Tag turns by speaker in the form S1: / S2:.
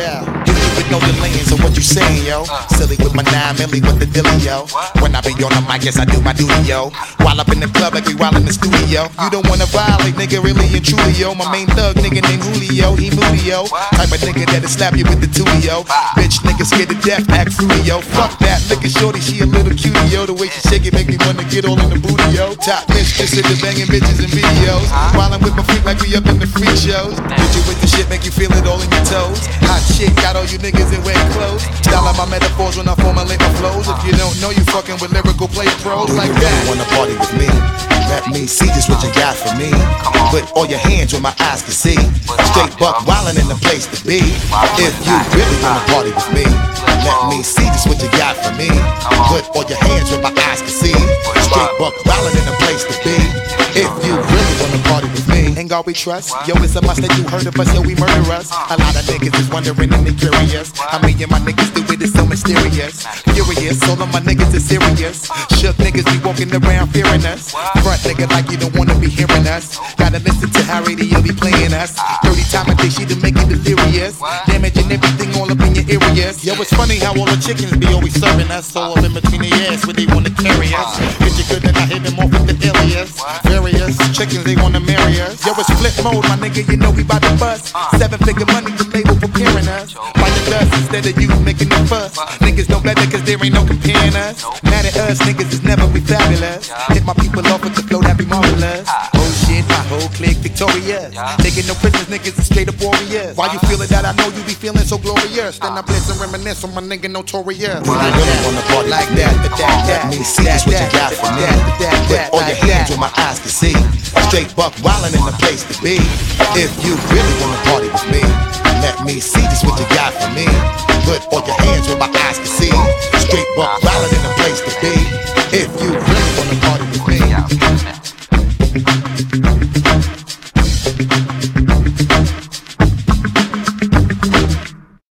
S1: you with no delaying, so what you saying, yo? Silly with my nine milli with the dilly, yo. When I be on the mic, yes, I do my duty, yo. While up in the club, like we while in the studio. You don't wanna violate, nigga, really and truly, yo. My main thug, nigga named Julio, he moody, yo. Type of nigga that'll slap you with the tootie, yo. Bitch, nigga scared to death, act fruity, yo. Fuck that, at shorty, she a little cutie, yo. The way she shake it get all in the booty, yo. Top mistress in the banging bitches and videos. While I'm with my freak like we up in the free shows. Hit you with the shit, make you feel it all in your toes. Hot shit, got all you niggas in wet clothes. Style out my metaphors when I formulate my flows. If you don't know, you fucking with lyrical play pros like that. Wanna party with me? Let me see just what you got for me. Put all your hands where my eyes can see. Straight buck wildin' in the place to be. If you really wanna party with me, let me see just what you got for me. Put all your hands where my eyes can see. Buck wildin' in the place to be. If you really wanna party with me, ain't God we trust. Yo, it's a must that you heard of us, yo, we murder us. A lot of niggas is wondering and they curious. How me and my niggas do it is so mysterious. Furious, all of my niggas is serious. Shook niggas be walking around fearing us. Front nigga like you don't wanna be hearing us. Gotta listen to how radio be playing us. 30 times a day, she to make you delirious. Damaging everything in. Yo, it's funny how all the chickens be always serving us. All in between the ass where they wanna carry us. Get you good, then I hit them off with the alias. Various chickens, they wanna marry us. Yo, it's flip mode, my nigga, you know we bout to bust. Seven figure money, the label preparing us. Find the dust instead of you making the fuss. Niggas know better cause there ain't no comparing us. Mad at us, niggas is never be fabulous. Hit my people off with the flow that be marvelous victorious. Yeah. Taking no prisoners, niggas is straight up warriors. Why you uh-huh. feeling that? I know you be feeling so glorious. Then I uh-huh. bless and reminisce on my nigga notorious. Well, I really wanna party like that, but that, that, me see that, what you got for me. Put all your hands where my eyes can see. Straight buck wildin' in the place to be. If you really wanna party with me, let me see just what you got for me. Put all your hands where my eyes can see. Straight buck